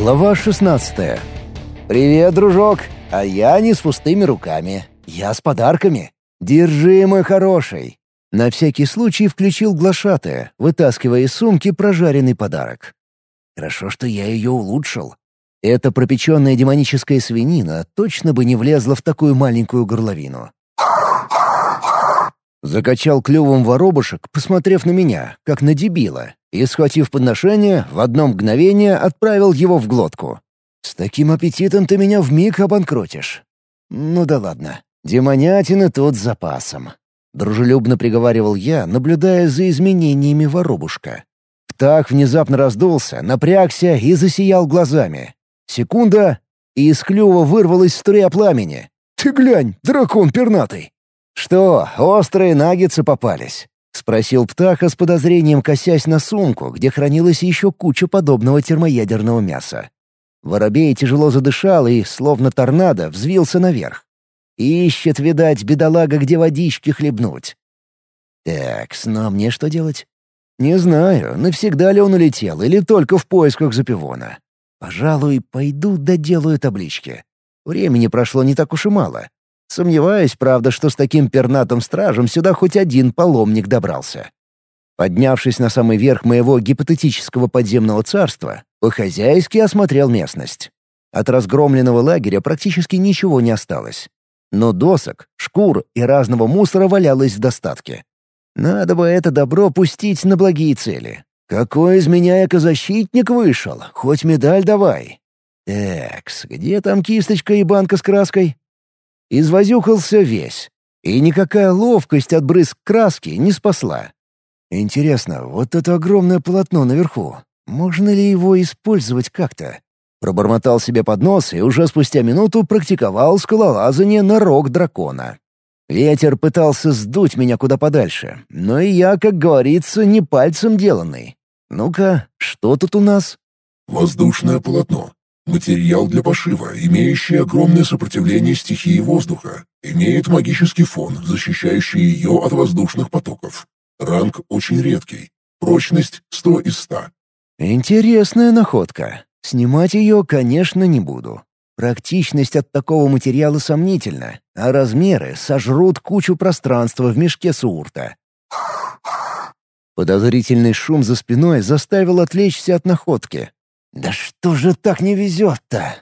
Глава 16. «Привет, дружок! А я не с пустыми руками. Я с подарками. Держи, мой хороший!» На всякий случай включил глашатая, вытаскивая из сумки прожаренный подарок. Хорошо, что я ее улучшил. Эта пропеченная демоническая свинина точно бы не влезла в такую маленькую горловину. Закачал клювом воробушек, посмотрев на меня, как на дебила, и, схватив подношение, в одно мгновение отправил его в глотку. «С таким аппетитом ты меня вмиг обанкротишь». «Ну да ладно, демонятины тут с запасом». Дружелюбно приговаривал я, наблюдая за изменениями воробушка. Птах внезапно раздулся, напрягся и засиял глазами. Секунда, и из клюва вырвалась струя пламени. «Ты глянь, дракон пернатый!» «Что, острые наггетсы попались?» — спросил Птаха с подозрением, косясь на сумку, где хранилась еще куча подобного термоядерного мяса. Воробей тяжело задышал и, словно торнадо, взвился наверх. Ищет, видать, бедолага, где водички хлебнуть. Так, ну а мне что делать? Не знаю, навсегда ли он улетел или только в поисках Запивона. Пожалуй, пойду доделаю таблички. Времени прошло не так уж и мало. Сомневаюсь, правда, что с таким пернатым стражем сюда хоть один паломник добрался. Поднявшись на самый верх моего гипотетического подземного царства, по-хозяйски осмотрел местность. От разгромленного лагеря практически ничего не осталось. Но досок, шкур и разного мусора валялось в достатке. Надо бы это добро пустить на благие цели. Какой из меня экозащитник вышел, хоть медаль давай. Экс, где там кисточка и банка с краской? Извозюхался весь. И никакая ловкость от брызг краски не спасла. Интересно, вот это огромное полотно наверху, можно ли его использовать как-то? Пробормотал себе под нос и уже спустя минуту практиковал скалолазание на рог дракона. Ветер пытался сдуть меня куда подальше, но и я, как говорится, не пальцем деланный. Ну-ка, что тут у нас? Воздушное полотно. Материал для пошива, имеющий огромное сопротивление стихии воздуха, имеет магический фон, защищающий ее от воздушных потоков. Ранг очень редкий. Прочность 100 из 100. Интересная находка. Снимать ее, конечно, не буду. Практичность от такого материала сомнительна, а размеры сожрут кучу пространства в мешке Суурта. Подозрительный шум за спиной заставил отвлечься от находки. «Да что же так не везет-то?»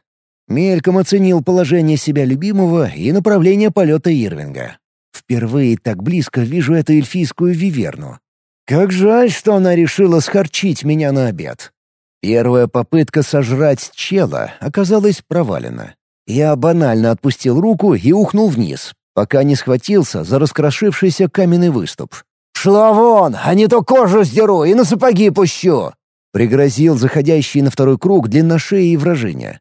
Мельком оценил положение себя любимого и направление полета Ирвинга. Впервые так близко вижу эту эльфийскую виверну. Как жаль, что она решила схарчить меня на обед. Первая попытка сожрать чела оказалась провалена. Я банально отпустил руку и ухнул вниз, пока не схватился за раскрошившийся каменный выступ. «Шла вон, а не то кожу сдеру и на сапоги пущу!» Пригрозил заходящий на второй круг длинношеи и вражения.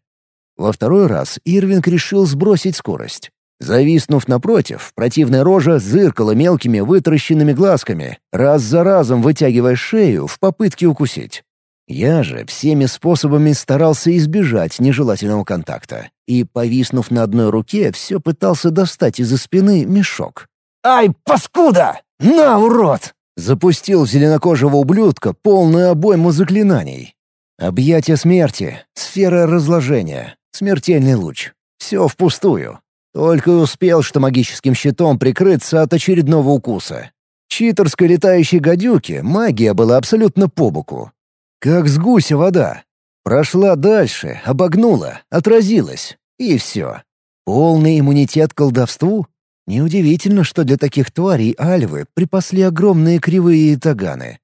Во второй раз Ирвинг решил сбросить скорость. Зависнув напротив, противная рожа зыркала мелкими вытаращенными глазками, раз за разом вытягивая шею в попытке укусить. Я же всеми способами старался избежать нежелательного контакта и, повиснув на одной руке, все пытался достать из-за спины мешок. «Ай, паскуда! На, урод!» Запустил зеленокожего ублюдка полную обойму заклинаний. Объятие смерти, сфера разложения, смертельный луч. Все впустую. Только и успел, что магическим щитом прикрыться от очередного укуса. Читерской летающей гадюки магия была абсолютно по боку. Как с гуся вода. Прошла дальше, обогнула, отразилась. И все. Полный иммунитет колдовству? Неудивительно, что для таких тварей альвы припасли огромные кривые таганы.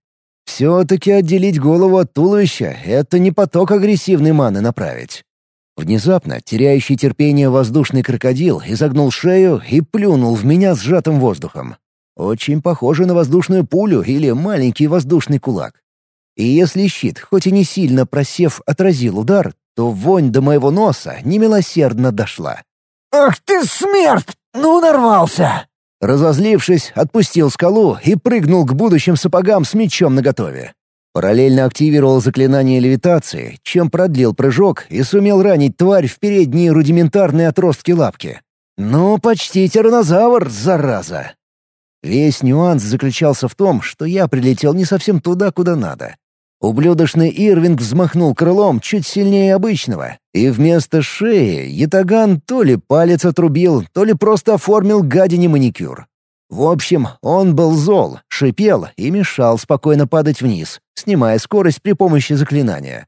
Все-таки отделить голову от туловища — это не поток агрессивной маны направить. Внезапно теряющий терпение воздушный крокодил изогнул шею и плюнул в меня сжатым воздухом. Очень похоже на воздушную пулю или маленький воздушный кулак. И если щит, хоть и не сильно просев, отразил удар, то вонь до моего носа немилосердно дошла. «Ах ты, смерть! Ну, нарвался!» Разозлившись, отпустил скалу и прыгнул к будущим сапогам с мечом наготове. Параллельно активировал заклинание левитации, чем продлил прыжок и сумел ранить тварь в передние рудиментарные отростки лапки. Ну, почти тиранозавр, зараза! Весь нюанс заключался в том, что я прилетел не совсем туда, куда надо. Ублюдочный Ирвинг взмахнул крылом чуть сильнее обычного, и вместо шеи Ятаган то ли палец отрубил, то ли просто оформил гадине маникюр. В общем, он был зол, шипел и мешал спокойно падать вниз, снимая скорость при помощи заклинания.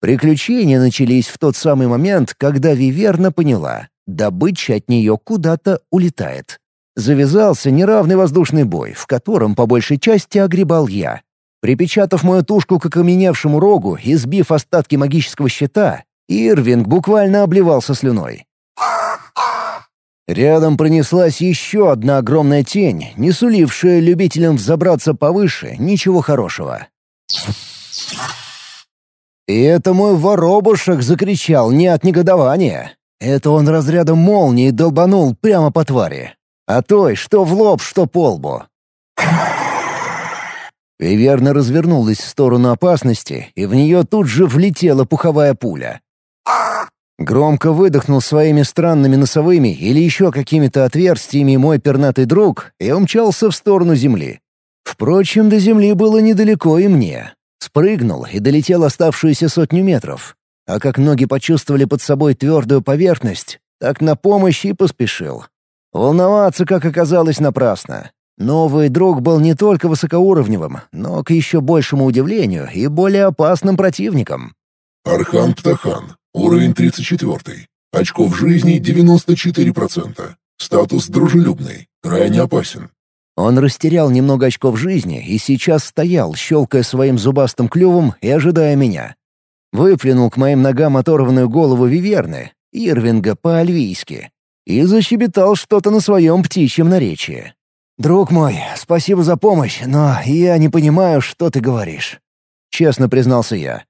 Приключения начались в тот самый момент, когда Виверна поняла — добыча от нее куда-то улетает. Завязался неравный воздушный бой, в котором по большей части огребал я, Припечатав мою тушку к окаменевшему рогу и сбив остатки магического щита, Ирвинг буквально обливался слюной. Рядом пронеслась еще одна огромная тень, не сулившая любителям взобраться повыше ничего хорошего. И это мой воробушек закричал не от негодования. Это он разрядом молнии долбанул прямо по твари. А той, что в лоб, что по лбу. Виверна развернулась в сторону опасности, и в нее тут же влетела пуховая пуля. Громко выдохнул своими странными носовыми или еще какими-то отверстиями мой пернатый друг и умчался в сторону земли. Впрочем, до земли было недалеко и мне. Спрыгнул и долетел оставшуюся сотню метров. А как ноги почувствовали под собой твердую поверхность, так на помощь и поспешил. Волноваться, как оказалось, напрасно. Новый друг был не только высокоуровневым, но, к еще большему удивлению, и более опасным противником. Архан Птахан, уровень 34. Очков жизни 94%. Статус дружелюбный, крайне опасен. Он растерял немного очков жизни и сейчас стоял, щелкая своим зубастым клювом и ожидая меня. Выплюнул к моим ногам оторванную голову Виверны, Ирвинга по-альвийски, и защебетал что-то на своем птичьем наречии. «Друг мой, спасибо за помощь, но я не понимаю, что ты говоришь», — честно признался я.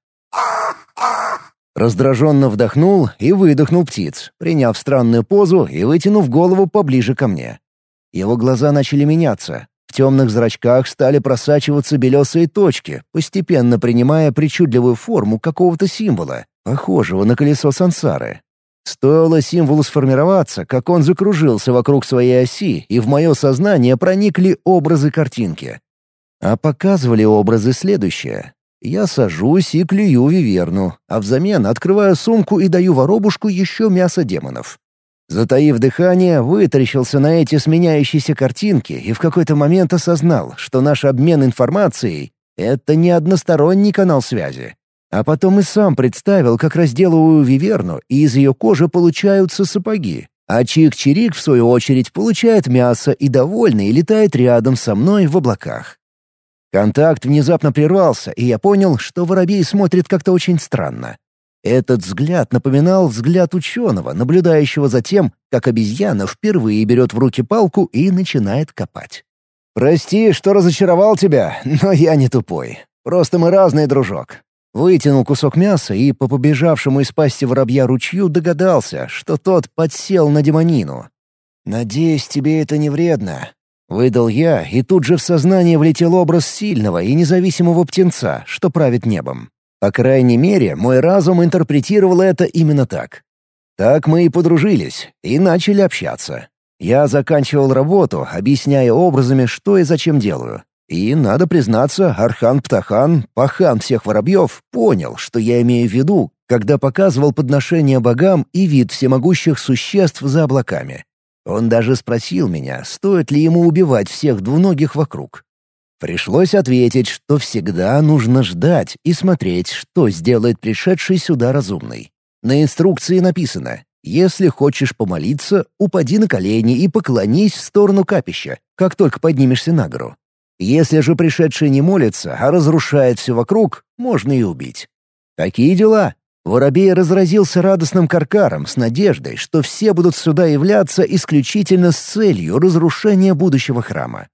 Раздраженно вдохнул и выдохнул птиц, приняв странную позу и вытянув голову поближе ко мне. Его глаза начали меняться. В темных зрачках стали просачиваться белесые точки, постепенно принимая причудливую форму какого-то символа, похожего на колесо сансары. Стоило символу сформироваться, как он закружился вокруг своей оси, и в мое сознание проникли образы картинки. А показывали образы следующее. Я сажусь и клюю виверну, а взамен открываю сумку и даю воробушку еще мясо демонов. Затаив дыхание, вытаращился на эти сменяющиеся картинки и в какой-то момент осознал, что наш обмен информацией — это не односторонний канал связи. А потом и сам представил, как разделываю виверну, и из ее кожи получаются сапоги. А Чик-Чирик, в свою очередь, получает мясо и, довольный, летает рядом со мной в облаках. Контакт внезапно прервался, и я понял, что воробей смотрит как-то очень странно. Этот взгляд напоминал взгляд ученого, наблюдающего за тем, как обезьяна впервые берет в руки палку и начинает копать. «Прости, что разочаровал тебя, но я не тупой. Просто мы разные, дружок. Вытянул кусок мяса и по побежавшему из пасти воробья ручью догадался, что тот подсел на демонину. «Надеюсь, тебе это не вредно», — выдал я, и тут же в сознание влетел образ сильного и независимого птенца, что правит небом. По крайней мере, мой разум интерпретировал это именно так. Так мы и подружились, и начали общаться. Я заканчивал работу, объясняя образами, что и зачем делаю. И, надо признаться, Архан Птахан, пахан всех воробьев, понял, что я имею в виду, когда показывал подношение богам и вид всемогущих существ за облаками. Он даже спросил меня, стоит ли ему убивать всех двуногих вокруг. Пришлось ответить, что всегда нужно ждать и смотреть, что сделает пришедший сюда разумный. На инструкции написано «Если хочешь помолиться, упади на колени и поклонись в сторону капища, как только поднимешься на гору. Если же пришедший не молится, а разрушает все вокруг, можно и убить. Такие дела. Воробей разразился радостным каркаром с надеждой, что все будут сюда являться исключительно с целью разрушения будущего храма.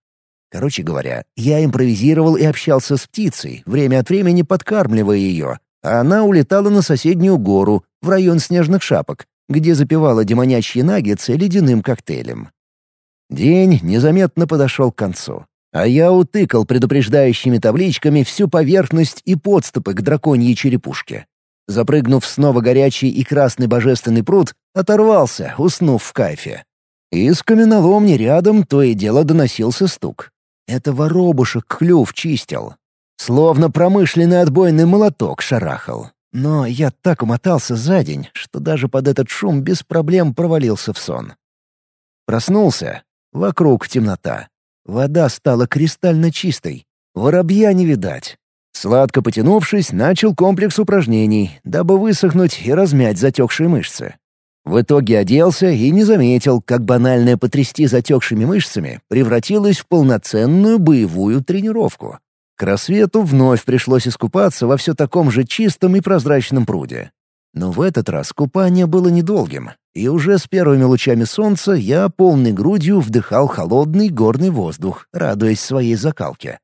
Короче говоря, я импровизировал и общался с птицей, время от времени подкармливая ее, а она улетала на соседнюю гору, в район снежных шапок, где запивала демонячьи наггетсы ледяным коктейлем. День незаметно подошел к концу. А я утыкал предупреждающими табличками всю поверхность и подступы к драконьей черепушке. Запрыгнув снова горячий и красный божественный пруд, оторвался, уснув в кайфе. Из каменоломни рядом то и дело доносился стук. Это воробушек клюв чистил. Словно промышленный отбойный молоток шарахал. Но я так умотался за день, что даже под этот шум без проблем провалился в сон. Проснулся. Вокруг темнота. Вода стала кристально чистой. Воробья не видать. Сладко потянувшись, начал комплекс упражнений, дабы высохнуть и размять затекшие мышцы. В итоге оделся и не заметил, как банальное потрясти затекшими мышцами превратилось в полноценную боевую тренировку. К рассвету вновь пришлось искупаться во все таком же чистом и прозрачном пруде. Но в этот раз купание было недолгим, и уже с первыми лучами солнца я полной грудью вдыхал холодный горный воздух, радуясь своей закалке.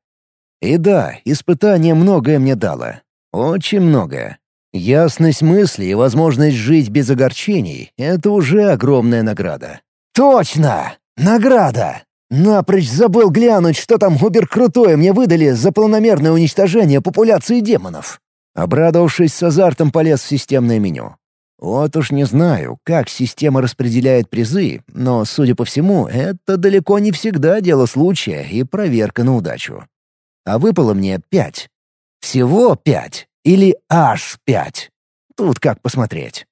И да, испытание многое мне дало. Очень многое. Ясность мысли и возможность жить без огорчений — это уже огромная награда. «Точно! Награда!» Напрочь забыл глянуть, что там убер-крутое мне выдали за планомерное уничтожение популяции демонов. Обрадовавшись с азартом полез в системное меню. Вот уж не знаю, как система распределяет призы, но, судя по всему, это далеко не всегда дело случая и проверка на удачу а выпало мне пять. Всего пять или аж пять. Тут как посмотреть.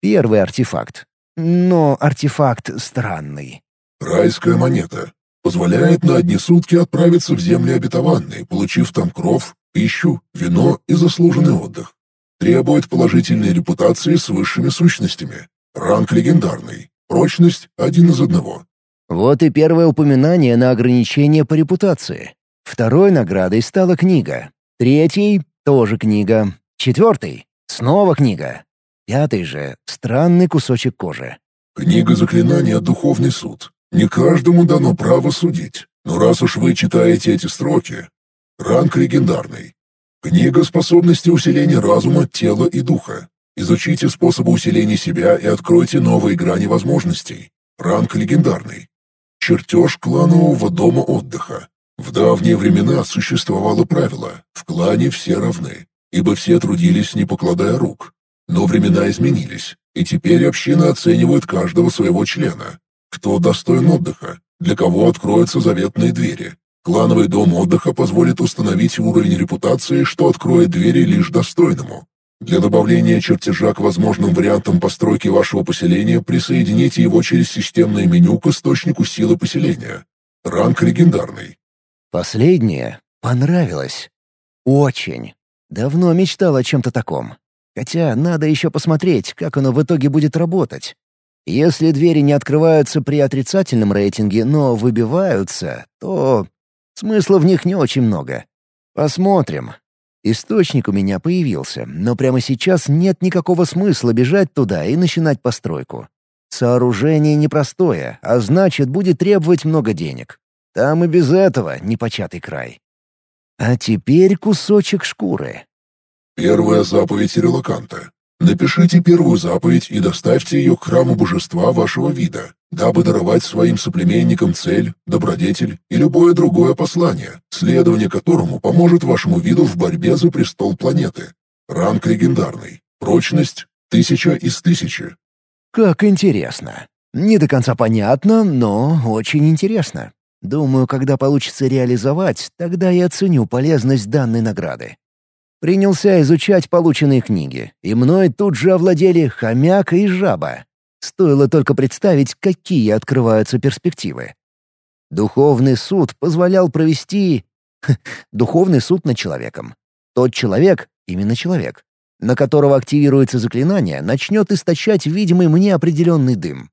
Первый артефакт. Но артефакт странный. Райская монета. Позволяет на одни сутки отправиться в земли обетованные, получив там кров, пищу, вино и заслуженный отдых. Требует положительной репутации с высшими сущностями. Ранг легендарный. Прочность один из одного. Вот и первое упоминание на ограничение по репутации. Второй наградой стала книга. Третий — тоже книга. Четвертый — снова книга. Пятый же — странный кусочек кожи. «Книга заклинания «Духовный суд». Не каждому дано право судить, но раз уж вы читаете эти строки, ранг легендарный. Книга способности усиления разума, тела и духа. Изучите способы усиления себя и откройте новые грани возможностей. Ранг легендарный. Чертеж кланового дома отдыха. В давние времена существовало правило «в клане все равны», ибо все трудились, не покладая рук. Но времена изменились, и теперь община оценивает каждого своего члена. Кто достоин отдыха, для кого откроются заветные двери. Клановый дом отдыха позволит установить уровень репутации, что откроет двери лишь достойному. Для добавления чертежа к возможным вариантам постройки вашего поселения присоедините его через системное меню к источнику силы поселения. Ранг легендарный. Последнее понравилось. Очень. Давно мечтал о чем-то таком. Хотя надо еще посмотреть, как оно в итоге будет работать. Если двери не открываются при отрицательном рейтинге, но выбиваются, то смысла в них не очень много. Посмотрим. Источник у меня появился, но прямо сейчас нет никакого смысла бежать туда и начинать постройку. Сооружение непростое, а значит, будет требовать много денег. Там и без этого непочатый край. А теперь кусочек шкуры. Первая заповедь релаканта. Напишите первую заповедь и доставьте ее к храму божества вашего вида, дабы даровать своим соплеменникам цель, добродетель и любое другое послание, следование которому поможет вашему виду в борьбе за престол планеты. Ранг легендарный. Прочность — тысяча из тысячи. Как интересно. Не до конца понятно, но очень интересно. Думаю, когда получится реализовать, тогда я оценю полезность данной награды. Принялся изучать полученные книги, и мной тут же овладели хомяк и жаба. Стоило только представить, какие открываются перспективы. Духовный суд позволял провести... Духовный суд над человеком. Тот человек, именно человек, на которого активируется заклинание, начнет источать видимый мне определенный дым.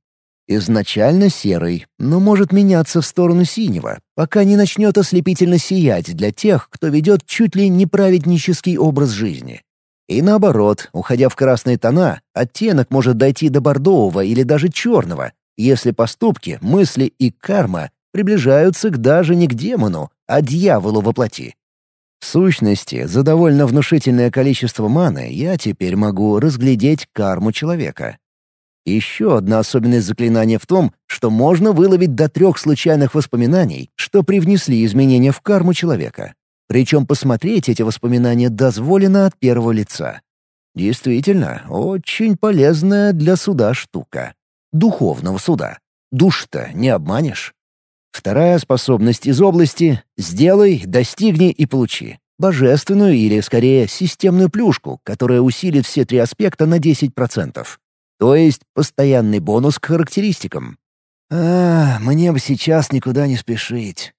Изначально серый, но может меняться в сторону синего, пока не начнет ослепительно сиять для тех, кто ведет чуть ли не праведнический образ жизни. И наоборот, уходя в красные тона, оттенок может дойти до бордового или даже черного, если поступки, мысли и карма приближаются к даже не к демону, а дьяволу во плоти. В сущности, за довольно внушительное количество маны я теперь могу разглядеть карму человека. Еще одна особенность заклинания в том, что можно выловить до трех случайных воспоминаний, что привнесли изменения в карму человека. Причем посмотреть эти воспоминания дозволено от первого лица. Действительно, очень полезная для суда штука. Духовного суда. Душ-то не обманешь. Вторая способность из области «сделай, достигни и получи». Божественную или, скорее, системную плюшку, которая усилит все три аспекта на 10%. То есть постоянный бонус к характеристикам. А, мне бы сейчас никуда не спешить.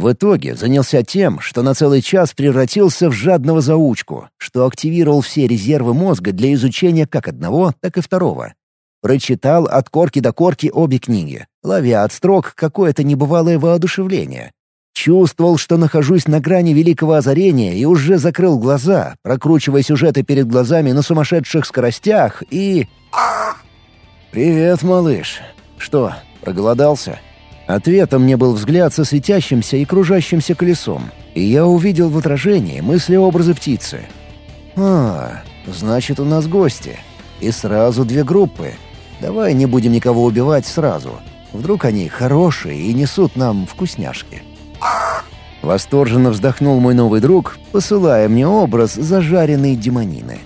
В итоге занялся тем, что на целый час превратился в жадного заучку, что активировал все резервы мозга для изучения как одного, так и второго. Прочитал от корки до корки обе книги, ловя от строк какое-то небывалое воодушевление. Чувствовал, что нахожусь на грани великого озарения и уже закрыл глаза, прокручивая сюжеты перед глазами на сумасшедших скоростях и... «Привет, малыш. Что, проголодался?» Ответом мне был взгляд со светящимся и кружащимся колесом, и я увидел в отражении мысли-образы птицы. «А, значит, у нас гости. И сразу две группы. Давай не будем никого убивать сразу. Вдруг они хорошие и несут нам вкусняшки». Восторженно вздохнул мой новый друг, посылая мне образ зажаренной демонины.